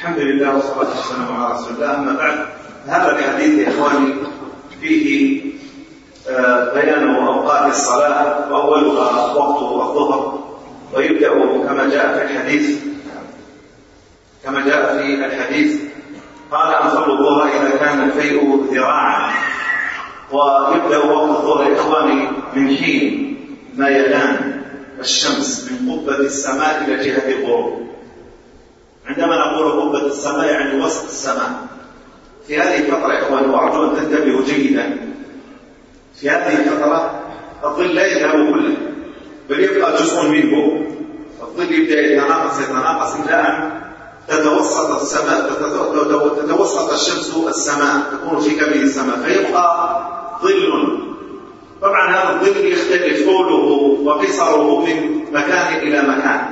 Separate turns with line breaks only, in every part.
الحمد لله والصلاة والسلام على رسول الله. أما بعد هذا الحديث يا إخواني فيه آه، بيان أوقات الصلاة وأولها وقت الظهر ويبدأ كما جاء في الحديث. كما جاء في الحديث قال أنصر الظهر إذا كان الفيء ذراعا ويبدأ وقت الظهر إخواني من حين ما يلان الشمس من قبة السماء إلى جهة الغروب. عندما نقول قبة السماء يعني وسط السماء. في هذه الفترة يا إخوان وأرجو أن تنتبهوا جيدا. في هذه الفترة الظل لا يذهب كله. بل يبقى جزء منه. الظل يبدأ يتناقص يتناقص إلى أن تتوسط السماء تتوسط الشمس السماء تكون في كبد السماء. فيبقى ظل. طبعا هذا الظل يختلف طوله وقصره من مكان إلى مكان.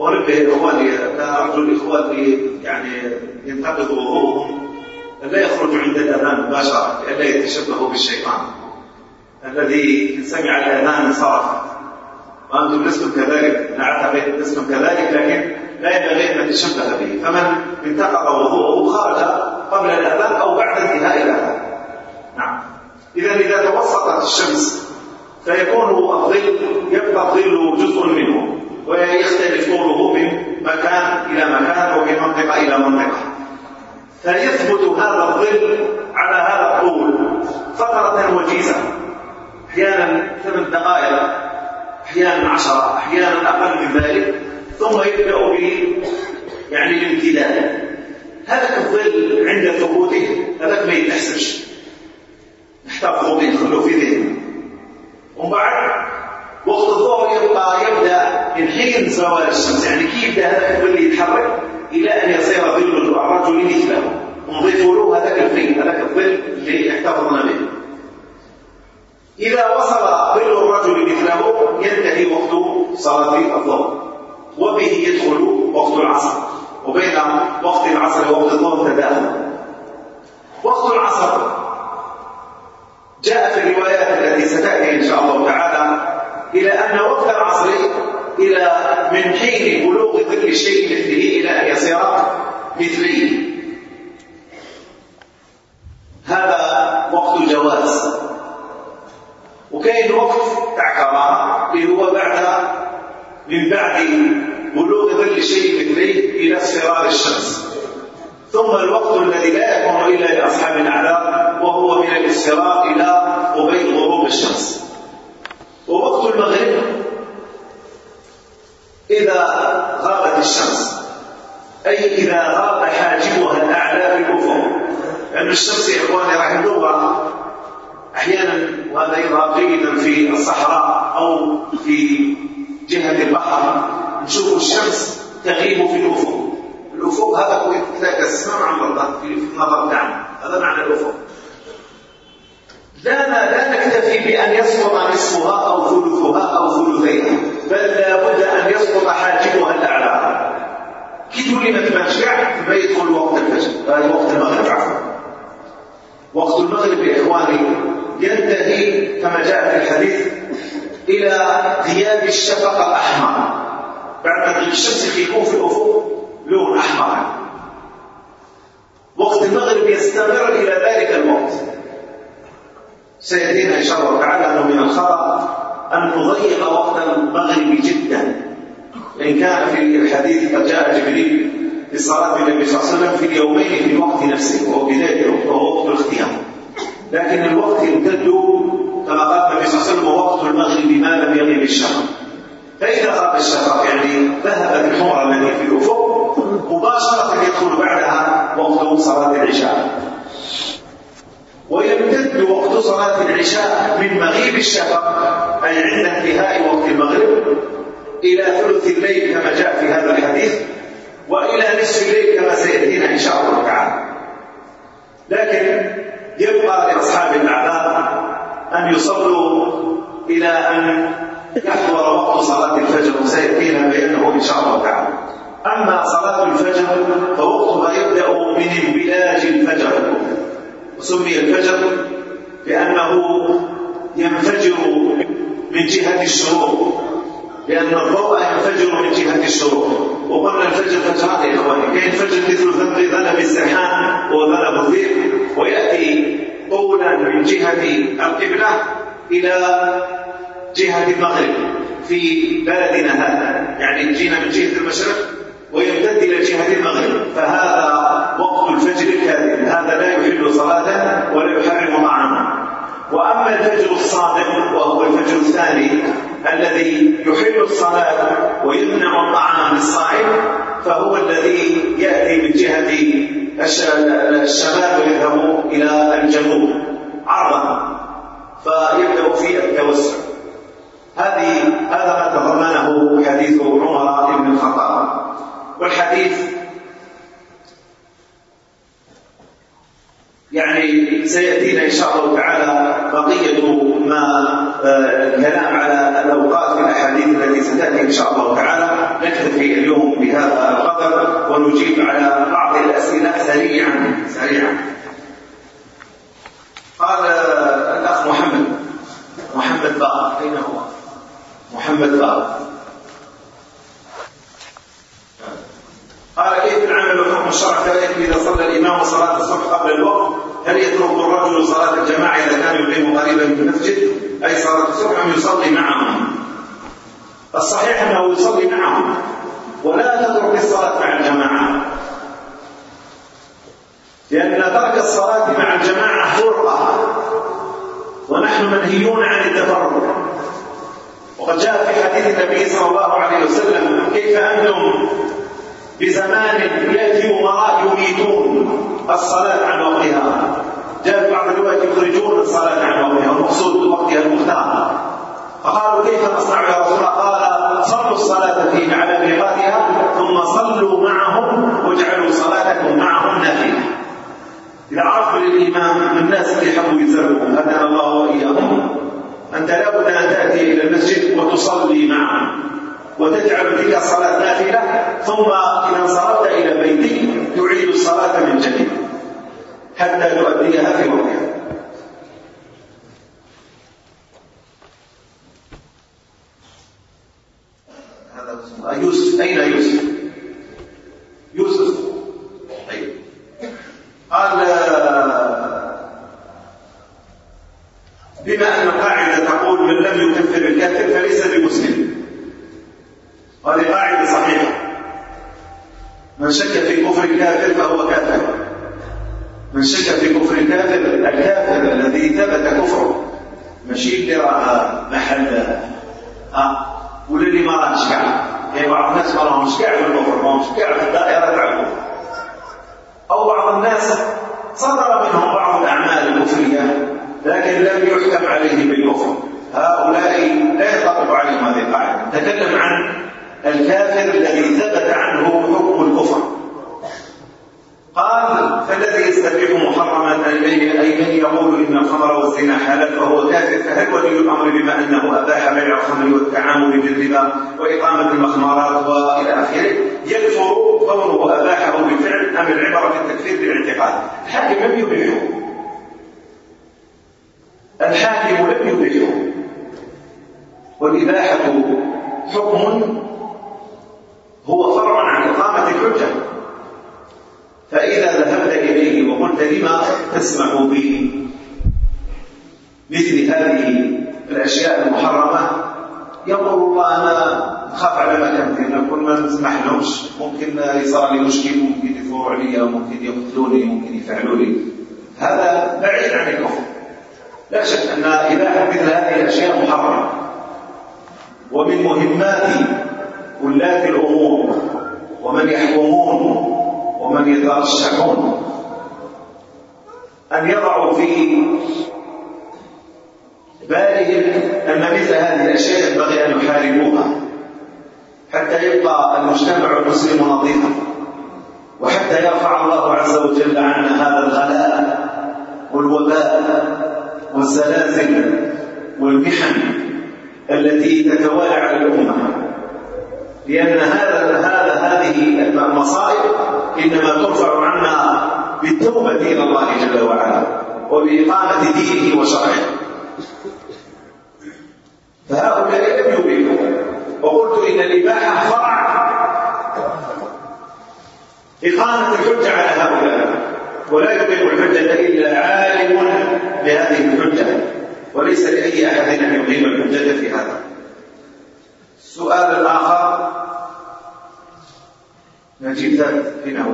اربي الاخوان لا أرجو لإخواني يعني ينتقدوا وضوءهم أن لا يخرجوا عند الأذان مباشرة الا يتشبهوا بالشيطان الذي إن سمع الأذان انصرف وأنتم لستم كذلك نعتقد لستم كذلك لكن لا ينبغي أن نتشبه به. فمن انتقض وضوءه خرج قبل الأذان أو بعد انتهاء الأذان. نعم. إذا إذا توسطت الشمس فيكون الظل يبقى الظل جزء من ويختلف طوله من مكان إلى مكان ومن منطقة إلى منطقة. فيثبت هذا الظل على هذا الطول فترة وجيزة. أحيانا ثمان دقائق أحيانا عشرة أحيانا أقل من ذلك ثم يبدأ به يعني الامتداد. هذا الظل عند ثبوته هذاك ما يتحسش نحتاج ضبط نخلوه في ذهنه. ومن بعد وقت الظهر يبقى يبدأ انحجر زوال الشمس. يعني كيف ده هذا الظل يتحرك إلى أن يصير ظل الرجل مثله ونضيف له هذاك الظل هذاك الظل اللي احتفظنا به. إذا وصل ظل الرجل مثله ينتهي وقت صلاة الظهر. وبه يدخل وقت العصر. وبين وقت العصر ووقت الظهر تداخل. وقت العصر. جاء في الروايات التي ستأتي إن شاء الله تعالى إلى أن وقت العصر إلى من حين بلوغ ذكر شيء مثله إلى أن يصير مثلي. هذا وقت الجواز. وكاين وقت تاع اللي هو بعد من بعد بلوغ ظل شيء مثلي إلى اصفرار الشمس. ثم الوقت الذي لا يكون إلا لأصحاب الاعذار وهو من الاصفرار إلى قبيل غروب الشمس. الشمس إخواني رحمهما أحيانا وهذا يظهر جيدا في الصحراء أو في جهة البحر. نشوف الشمس تغيب في الأفق. الأفق هذا هو ما مع المرضى في النظر نعم. هذا معنى الأفق. لا لا لا نكتفي بأن يسقط نصفها أو ثلثها أو ثلثيها بل لابد أن يسقط حاجبها الأعلى. كي تولي ما تبانش ما يدخل وقت الفجر. آه، وقت وقت المغرب يا إخواني ينتهي كما جاء في الحديث إلى غياب الشفق الأحمر بعد ان الشمس يكون في الأفق لون أحمر. وقت المغرب يستمر إلى ذلك الوقت. سيأتينا إن شاء الله تعالى أنه من الخطأ أن نضيق وقت المغرب جدا. إن كان في الحديث قد جاء جبريل للصلاة بالنبي صلى الله عليه وسلم في اليومين في الوقت نفسه وهو بداية الخطبة ووقت الاختيار لكن الوقت يمتد كما قال النبي صلى الله عليه وسلم وقت المغرب ما لم يغيب الشفق فإذا غاب الشفق يعني ذهبت الحمره الذي في الأفق۔ مباشرة يدخل بعدها وقت صلاة العشاء۔ ويمتد وقت صلاة العشاء من مغيب الشفق أي عند انتهاء وقت المغرب إلى ثلث الليل كما جاء في هذا الحديث۔ وإلى نصف الليل كما سيأتينا إن شاء الله تعالى. لكن يبقى لأصحاب الاعذار أن يصلوا إلى أن يحضر وقت صلاة الفجر وسيأتينا بأنه إن شاء الله تعالى. أما صلاة الفجر فوقتها يبدأ من انبلاج الفجر. وسمي الفجر لأنه ينفجر من جهة الشروق. لأن الضوء ينفجر من جهة الشروق. من جهة القبلة إلى جهة المغرب في بلدنا هذا. يعني جينا من جهة المشرق ويمتد إلى جهة المغرب. فهذا وقت الفجر الكاذب. هذا لا يحل صلاته ولا يحرم طعاما وأما الفجر الصادق وهو الفجر الثاني الذي يحل الصلاة ويمنع الطعام الصائم فهو الذي يأتي من جهة الشمال ويذهب إلى الجنوب. عرضا فيبدأ في التوسع. هذه هذا ما تضمنه حديث عمر بن الخطاب. والحديث يعني سيأتينا إن شاء الله تعالى بقية ما آه، الكلام على الأوقات في الأحاديث التي ستأتي إن شاء الله تعالى. نكتفي اليوم بهذا القدر ونجيب على بعض الأسئلة سريعا سريعا. محمد صاحب. قال كيف العمل وحكم الشرع كذلك إذا صلى الإمام صلاة الصبح قبل الوقت؟ هل يترك الرجل صلاة الجماعة إذا كان يقيم قريبا من المسجد؟ أي صلاة الصبح أم يصلي معهم؟ الصحيح أنه يصلي معهم ولا تترك الصلاة مع الجماعة. لأن ترك الصلاة مع الجماعة فرقة ونحن منهيون عن التفرق. وقد جاء في حديث النبي صلى الله عليه وسلم كيف أنتم بزمان يأتي أمراء يميتون الصلاة عن وقتها؟ جاء في بعض الروايات يخرجون الصلاة عن وقتها المقصود وقتها المختار. فقالوا كيف نصنع يا رسول الله؟ قال صلوا الصلاة في على ميقاتها ثم صلوا معهم واجعلوا صلاتكم معهم نافلة إذا عرفوا للإمام الناس اللي حبوا يزرعوا هدانا الله وإياهم. أنت لابد تأتي إلى المسجد وتصلي معه وتجعل تلك الصلاة نافلة ثم إذا انصرفت إلى بيتك تعيد الصلاة من جديد حتى تؤديها في وقتها هذا يوسف أين يوسف؟ من شك في كفر الكافر الكافر الذي ثبت كفره. ماشي اللي راه محل. آه ولا اللي ما راهش كاع يعني إيه، بعض الناس ما راهمش كاع في الكفر ما راهمش كاع في الدائرة تاع الكفر أو بعض الناس صدر منهم بعض الأعمال الكفرية لكن لم يحكم عليه بالكفر. هؤلاء لا يطبق عليهم هذه القاعدة. نتكلم عن الكافر الذي ثبت عنه حكم فالذي يستبيح محرما اليه اي من يقول إن الخمر والزنا حلال فهو كافر فهل ولي الأمر بما أنه أباح بيع الخمر والتعامل بالربا وإقامة المخمارات وإلى آخره. يكفر كونه أباحه بالفعل أم العبرة في التكفير بالاعتقاد؟ الحاكم لم يبيعه الحاكم لم يبيعه والإباحة حكم هذه الأشياء المحرمة يقول والله أنا خاف على مكان أنا كل ما نسمح لهمش ممكن يصير لي مشكل ممكن يثوروا لي ممكن يقتلوني ممكن يفعلوا لي هذا بعيد عن الكفر لا شك أن إباحة مثل هذه الأشياء محرمة ومن مهمات ولاة الأمور ومن يحكمون ومن يترشحون أن يضعوا في بل أن مثل هذه الأشياء ينبغي أن يحاربوها حتى يبقى المجتمع المسلم نظيفا وحتى يرفع الله عز وجل عنا هذا الغلاء والوباء والزلازل والمحن التي تتوالى على الأمة. لأن هذا هذا هذه المصائب إنما ترفع عنا بالتوبة إلى الله جل وعلا وبإقامة دينه وشرعه. فهؤلاء لم يؤمنوا وقلت إن الإباحة فرع إقامة الحجة على هؤلاء. ولا يقيم الحجة إلا عالم بهذه الحجة. وليس لأي أحد أن يقيم الحجة في هذا. السؤال الآخر. نجيب ذلك فينا هو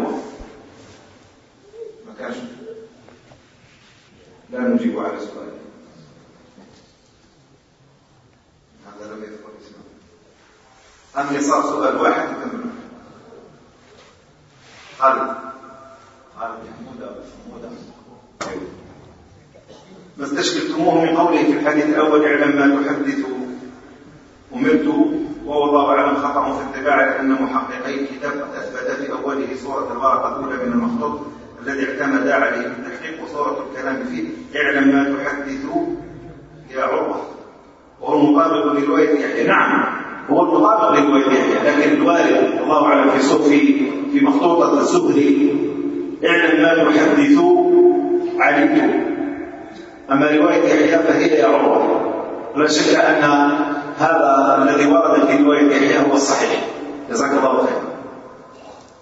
ما كانش. لا نجيب على السؤال أم يصاب سؤال واحد؟ يكمل عرض عرض حمودة ما استشكلتموه من قوله في الحديث الأول اعلم ما تحدث. أمرت ووضع أعلم خطأ في اتباع أن محققي الكتاب أثبت في أوله صورة الورقة الأولى من المخطوط الذي اعتمد عليه تحقيق صورة الكلام فيه. اعلم ما تحدث يا عروة. وهو مطابق لرواية يحيى. نعم. هو المطابق للوجهين لكن الوارد الله أعلم في صحفه في مخطوطة الزهري اعلم ما يحدث علمت أما رواية يحيى فهي يا عمر لا شك أن هذا الذي ورد في رواية يحيى هو الصحيح. جزاك الله خير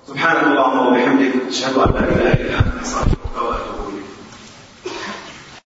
سبحانك اللهم وبحمدك أشهد أن لا إله إلا أنت